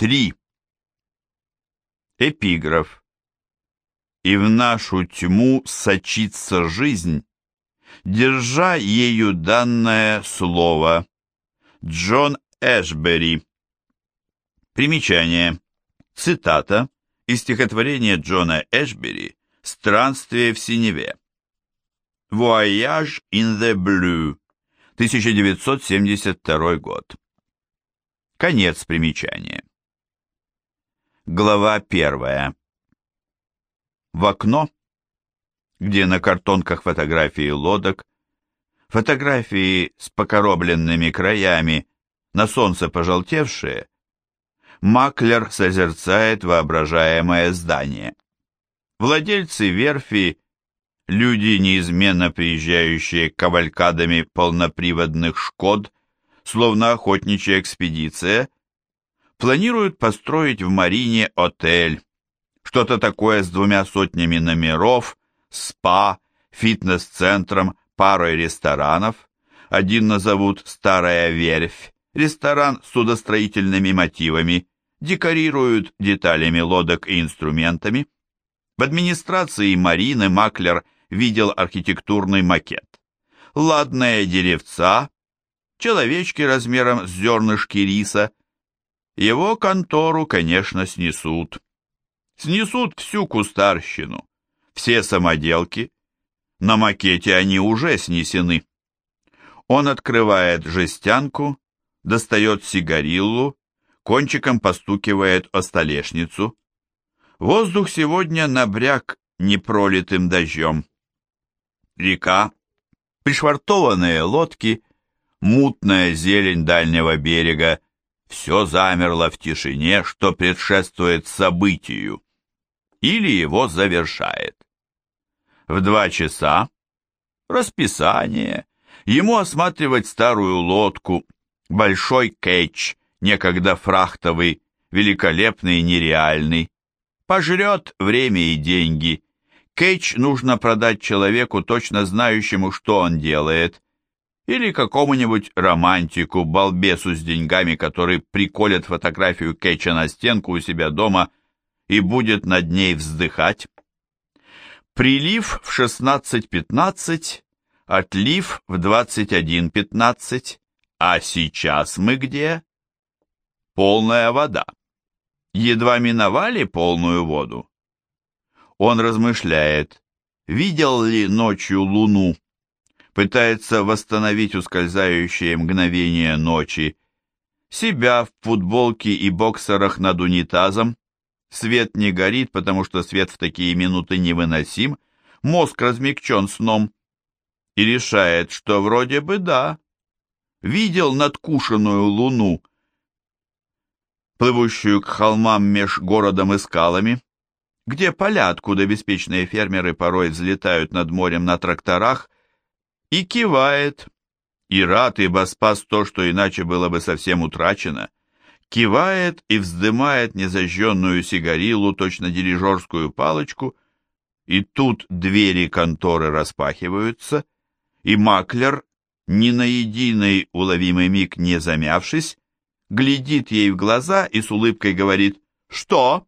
3. Эпиграф. И в нашу тьму сочится жизнь, держа ею данное слово. Джон Эшбери. Примечание. Цитата из стихотворения Джона Эшбери «Странствие в синеве». Voyage in the Blue, 1972 год. Конец примечания. Глава первая. В окно, где на картонках фотографии лодок, фотографии с покоробленными краями, на солнце пожелтевшие, Маклер созерцает воображаемое здание. Владельцы верфи, люди, неизменно приезжающие кавалькадами полноприводных «Шкод», словно охотничья экспедиция, планируют построить в Марине отель, что-то такое с двумя сотнями номеров, спа, фитнес-центром, парой ресторанов. Один назовут «Старая верфь», ресторан с судостроительными мотивами, декорируют деталями лодок и инструментами. В администрации Марины Маклер видел архитектурный макет. Ладная деревца, человечки размером с зернышки риса. Его контору, конечно, снесут. Снесут всю кустарщину, все самоделки. На макете они уже снесены. Он открывает жестянку, достает сигариллу, кончиком постукивает о столешницу. Воздух сегодня набряк непролитым дождем. Река, пришвартованные лодки, мутная зелень дальнего берега, все замерло в тишине, что предшествует событию, или его завершает. В два часа расписание, ему осматривать старую лодку, большой кетч, некогда фрахтовый, великолепный и нереальный, пожрет время и деньги. Кетч нужно продать человеку, точно знающему, что он делает, или какому-нибудь романтику, балбесу с деньгами, который приколет фотографию Кетча на стенку у себя дома и будет над ней вздыхать. Прилив в 16.15, отлив в 21.15, а сейчас мы где? Полная вода. Едва миновали полную воду. Он размышляет, видел ли ночью луну, пытается восстановить ускользающее мгновение ночи, себя в футболке и боксерах над унитазом, свет не горит, потому что свет в такие минуты невыносим, мозг размягчен сном, и решает, что вроде бы да, видел надкушенную луну, плывущую к холмам меж городом и скалами, где поля, откуда беспечные фермеры порой взлетают над морем на тракторах, и кивает, и рад, ибо спас то, что иначе было бы совсем утрачено, кивает и вздымает незажженную сигарилу, точно дирижерскую палочку, и тут двери конторы распахиваются, и маклер, ни на единый уловимый миг не замявшись, глядит ей в глаза и с улыбкой говорит «Что?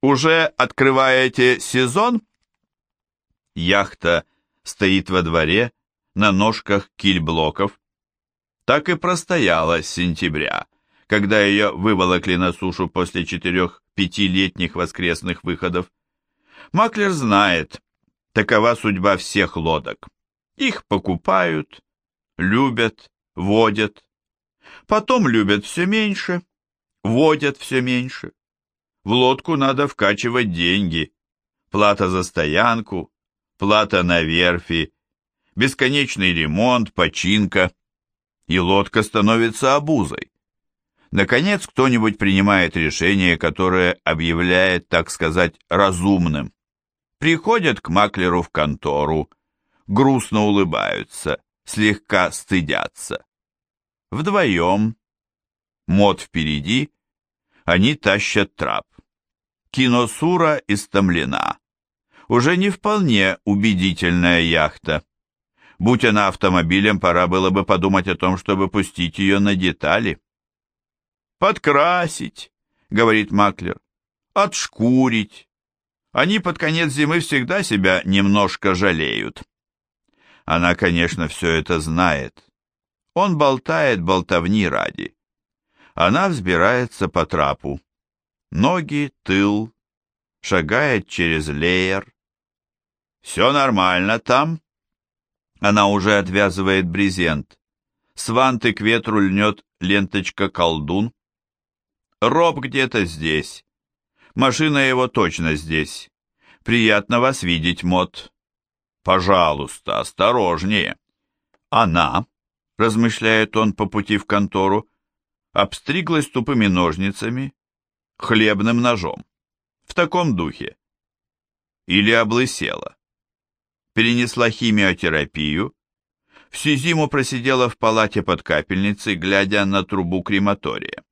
Уже открываете сезон?» Яхта стоит во дворе на ножках кильблоков. Так и простояла с сентября, когда ее выволокли на сушу после четырех-пятилетних воскресных выходов. Маклер знает, такова судьба всех лодок. Их покупают, любят, водят, Потом любят все меньше, водят все меньше. В лодку надо вкачивать деньги. Плата за стоянку, плата на верфи, бесконечный ремонт, починка. И лодка становится обузой. Наконец, кто-нибудь принимает решение, которое объявляет, так сказать, разумным. Приходят к маклеру в контору, грустно улыбаются, слегка стыдятся. Вдвоем, мод впереди, они тащат трап. Киносура истомлена. Уже не вполне убедительная яхта. Будь она автомобилем, пора было бы подумать о том, чтобы пустить ее на детали. «Подкрасить», — говорит Маклер. Отшкурить. Они под конец зимы всегда себя немножко жалеют. Она, конечно, все это знает. Он болтает болтовни ради. Она взбирается по трапу. Ноги, тыл, шагает через леер. «Все нормально там?» Она уже отвязывает брезент. С ванты к ветру льнет ленточка колдун. Роб где-то здесь. Машина его точно здесь. Приятно вас видеть, Мот. Пожалуйста, осторожнее. Она, размышляет он по пути в контору, обстриглась тупыми ножницами, хлебным ножом. В таком духе. Или облысела. Перенесла химиотерапию, всю зиму просидела в палате под капельницей, глядя на трубу крематория.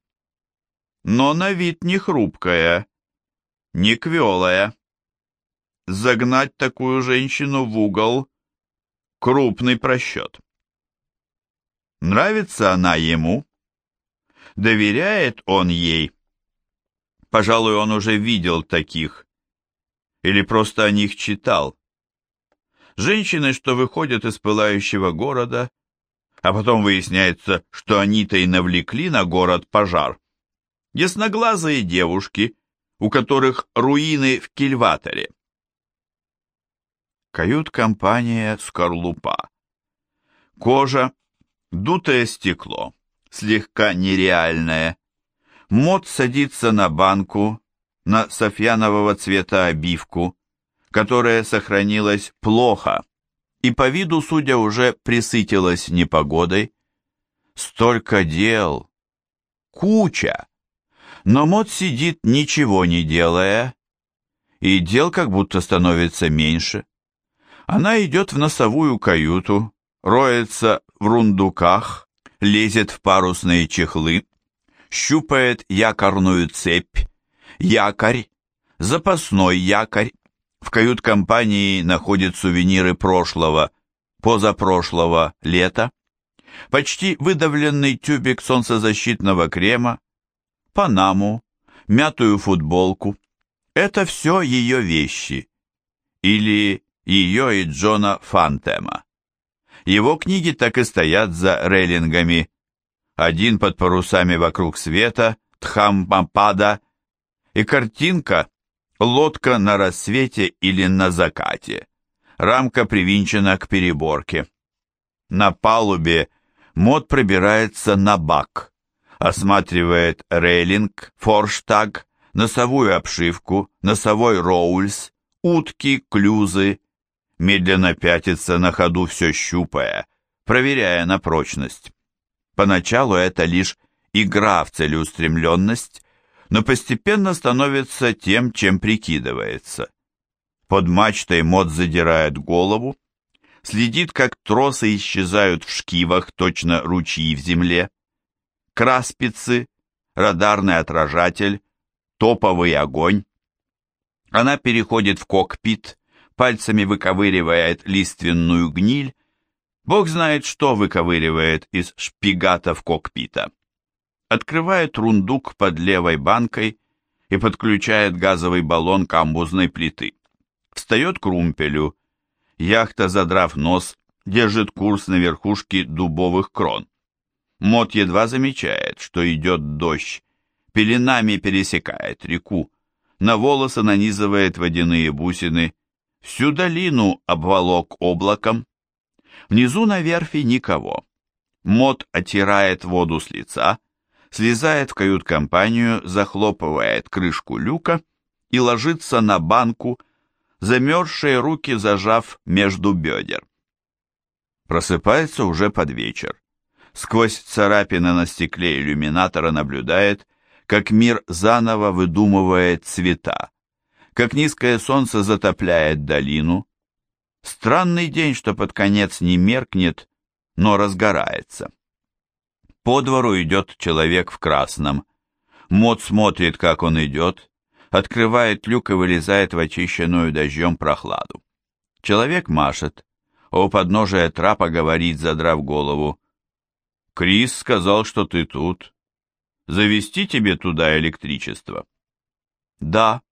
Но на вид не хрупкая, не квелая. Загнать такую женщину в угол — крупный просчет. Нравится она ему? Доверяет он ей? Пожалуй, он уже видел таких. Или просто о них читал. Женщины, что выходят из пылающего города, а потом выясняется, что они-то и навлекли на город пожар. Ясноглазые девушки, у которых руины в кильваторе. Кают-компания «Скорлупа». Кожа, дутое стекло, слегка нереальное. Мод садится на банку, на софьянового цвета обивку, которая сохранилась плохо и по виду, судя, уже присытилась непогодой. Столько дел, куча. Но Мод сидит, ничего не делая, и дел как будто становится меньше. Она идет в носовую каюту, роется в рундуках, лезет в парусные чехлы, щупает якорную цепь, якорь, запасной якорь. В кают-компании находит сувениры прошлого, позапрошлого лета, почти выдавленный тюбик солнцезащитного крема, панаму, мятую футболку. Это все ее вещи. Или ее и Джона Фантема. Его книги так и стоят за рейлингами. Один под парусами вокруг света, Тхампампада, и картинка «Лодка на рассвете или на закате». Рамка привинчена к переборке. На палубе Мод пробирается на бак, осматривает рейлинг, форштаг, носовую обшивку, носовой роульс, утки, клюзы, медленно пятится на ходу все щупая, проверяя на прочность. Поначалу это лишь игра в целеустремленность, но постепенно становится тем, чем прикидывается. Под мачтой мод задирает голову, следит, как тросы исчезают в шкивах, точно ручьи в земле. Краспицы, радарный отражатель, топовый огонь. Она переходит в кокпит, пальцами выковыривает лиственную гниль, бог знает что выковыривает из шпигатов кокпита. Открывает рундук под левой банкой и подключает газовый баллон к амбузной плиты. Встает к румпелю. Яхта, задрав нос, держит курс на верхушке дубовых крон. Мот едва замечает, что идет дождь, пеленами пересекает реку, на волосы нанизывает водяные бусины, Всю долину обволок облаком. Внизу на верфи никого. Мот оттирает воду с лица, слезает в кают-компанию, захлопывает крышку люка и ложится на банку, замерзшие руки зажав между бедер. Просыпается уже под вечер. Сквозь царапины на стекле иллюминатора наблюдает, как мир заново выдумывает цвета как низкое солнце затопляет долину. Странный день, что под конец не меркнет, но разгорается. По двору идет человек в красном. Мот смотрит, как он идет, открывает люк и вылезает в очищенную дождем прохладу. Человек машет, а у подножия трапа говорит, задрав голову. «Крис сказал, что ты тут. Завести тебе туда электричество? Да,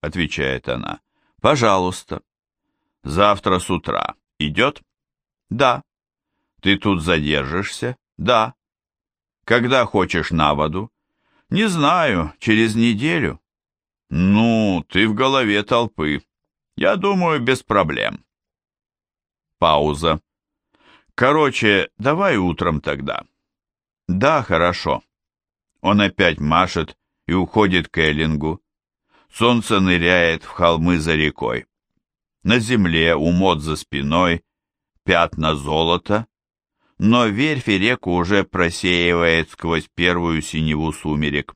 отвечает она. Пожалуйста. Завтра с утра. Идет? Да. Ты тут задержишься? Да. Когда хочешь на воду? Не знаю, через неделю. Ну, ты в голове толпы. Я думаю, без проблем. Пауза. Короче, давай утром тогда. Да, хорошо. Он опять машет и уходит к Эллингу. Солнце ныряет в холмы за рекой. На земле, у мод за спиной, пятна золота, но верфь и реку уже просеивает сквозь первую синеву сумерек.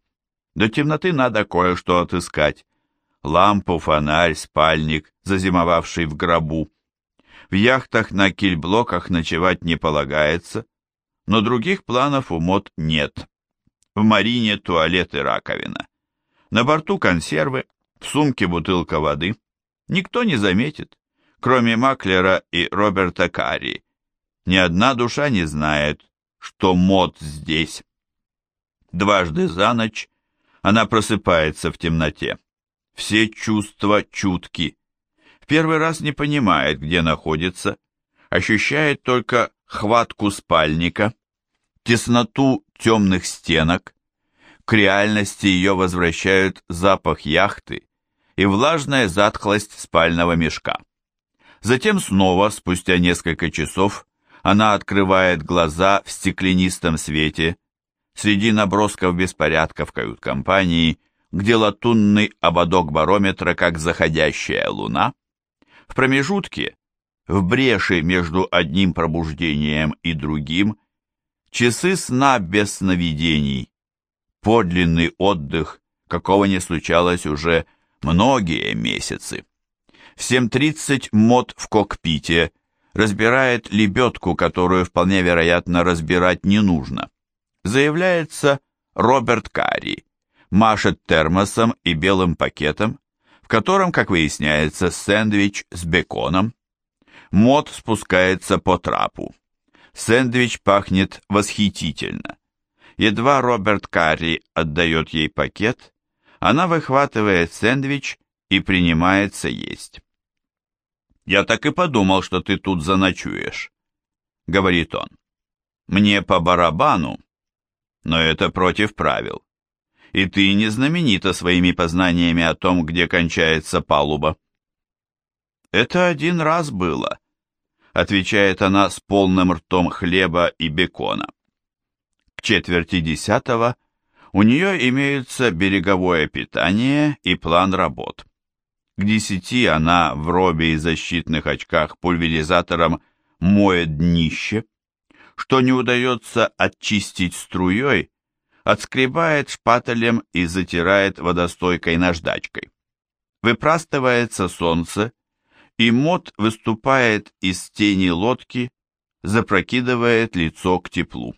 До темноты надо кое-что отыскать. Лампу, фонарь, спальник, зазимовавший в гробу. В яхтах на кильблоках ночевать не полагается, но других планов у мод нет. В марине туалет и раковина. На борту консервы, в сумке бутылка воды. Никто не заметит, кроме Маклера и Роберта Карри. Ни одна душа не знает, что мод здесь. Дважды за ночь она просыпается в темноте. Все чувства чутки. В первый раз не понимает, где находится, ощущает только хватку спальника, тесноту темных стенок. К реальности ее возвращают запах яхты и влажная затхлость спального мешка. Затем снова, спустя несколько часов, она открывает глаза в стеклянистом свете, среди набросков беспорядка в кают-компании, где латунный ободок барометра, как заходящая луна. В промежутке, в бреши между одним пробуждением и другим, часы сна без сновидений, подлинный отдых, какого не случалось уже многие месяцы. В 7.30 мод в кокпите разбирает лебедку, которую вполне вероятно разбирать не нужно заявляется Роберт Карри, машет термосом и белым пакетом, в котором, как выясняется, сэндвич с беконом. Мод спускается по трапу. Сэндвич пахнет восхитительно. Едва Роберт Карри отдает ей пакет, она выхватывает сэндвич и принимается есть. «Я так и подумал, что ты тут заночуешь», — говорит он. «Мне по барабану, но это против правил. И ты не знаменита своими познаниями о том, где кончается палуба. Это один раз было, отвечает она с полным ртом хлеба и бекона. К четверти десятого у нее имеются береговое питание и план работ. К десяти она в робе и защитных очках пульверизатором моет днище, что не удается очистить струей, отскребает шпателем и затирает водостойкой наждачкой. Выпрастывается солнце, и мод выступает из тени лодки, запрокидывает лицо к теплу.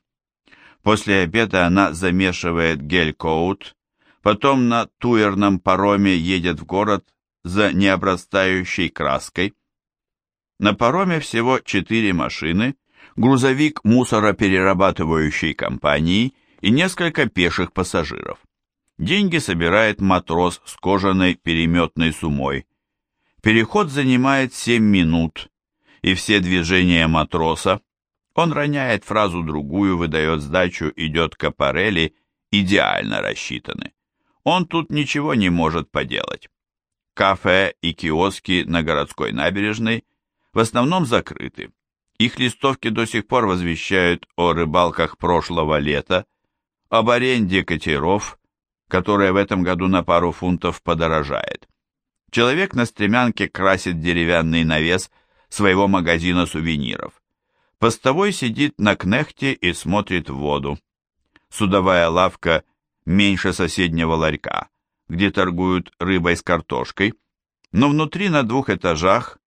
После обеда она замешивает гель-коут, потом на туерном пароме едет в город за необрастающей краской. На пароме всего четыре машины, грузовик мусороперерабатывающей компании и несколько пеших пассажиров. Деньги собирает матрос с кожаной переметной сумой. Переход занимает 7 минут, и все движения матроса, он роняет фразу-другую, выдает сдачу, идет к аппарели, идеально рассчитаны. Он тут ничего не может поделать. Кафе и киоски на городской набережной в основном закрыты. Их листовки до сих пор возвещают о рыбалках прошлого лета, об аренде катеров, которая в этом году на пару фунтов подорожает. Человек на стремянке красит деревянный навес своего магазина сувениров. Постовой сидит на кнехте и смотрит в воду. Судовая лавка меньше соседнего ларька, где торгуют рыбой с картошкой, но внутри на двух этажах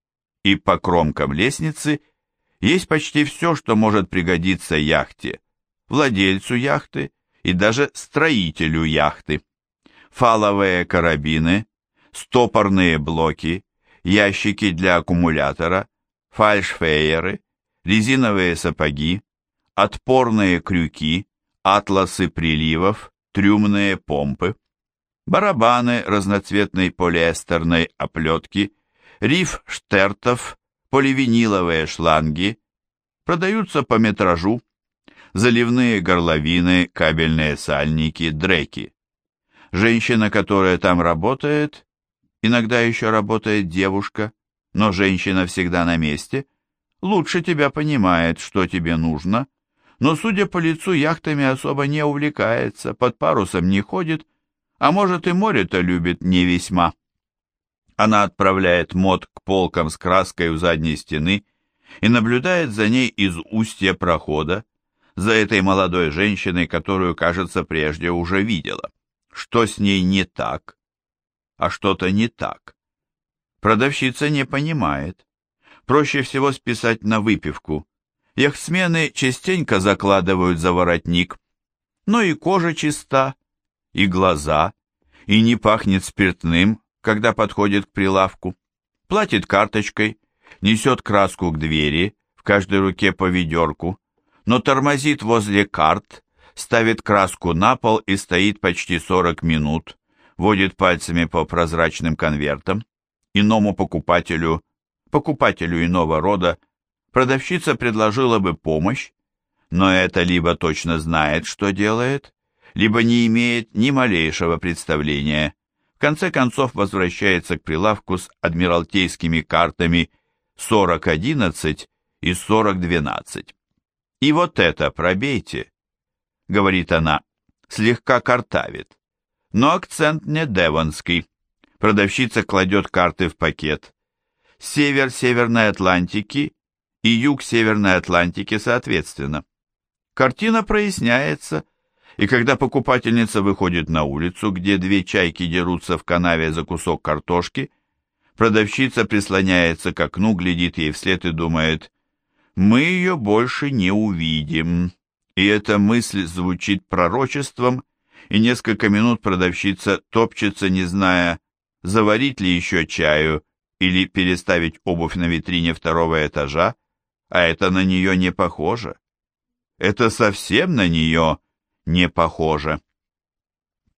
и по кромкам лестницы есть почти все, что может пригодиться яхте, владельцу яхты и даже строителю яхты. Фаловые карабины, стопорные блоки, ящики для аккумулятора, фальшфейеры, резиновые сапоги, отпорные крюки, атласы приливов, трюмные помпы, барабаны разноцветной полиэстерной оплетки, риф штертов, поливиниловые шланги, продаются по метражу, заливные горловины, кабельные сальники, дреки. Женщина, которая там работает, иногда еще работает девушка, но женщина всегда на месте, лучше тебя понимает, что тебе нужно, но, судя по лицу, яхтами особо не увлекается, под парусом не ходит, а может и море-то любит не весьма. Она отправляет мод к полкам с краской у задней стены и наблюдает за ней из устья прохода, за этой молодой женщиной, которую, кажется, прежде уже видела. Что с ней не так? А что-то не так. Продавщица не понимает. Проще всего списать на выпивку. Яхтсмены частенько закладывают за воротник. Но и кожа чиста, и глаза, и не пахнет спиртным, когда подходит к прилавку. Платит карточкой, несет краску к двери, в каждой руке по ведерку, но тормозит возле карт, ставит краску на пол и стоит почти 40 минут, водит пальцами по прозрачным конвертам. Иному покупателю, покупателю иного рода, продавщица предложила бы помощь, но это либо точно знает, что делает, либо не имеет ни малейшего представления. В конце концов возвращается к прилавку с адмиралтейскими картами 4011 и 4012. «И вот это пробейте», — говорит она, слегка картавит. Но акцент не девонский. Продавщица кладет карты в пакет. Север Северной Атлантики и юг Северной Атлантики соответственно. Картина проясняется, и когда покупательница выходит на улицу, где две чайки дерутся в канаве за кусок картошки, продавщица прислоняется к окну, глядит ей вслед и думает, «Мы ее больше не увидим». И эта мысль звучит пророчеством, и несколько минут продавщица топчется, не зная, заварить ли еще чаю или переставить обувь на витрине второго этажа, а это на нее не похоже. Это совсем на нее не похоже.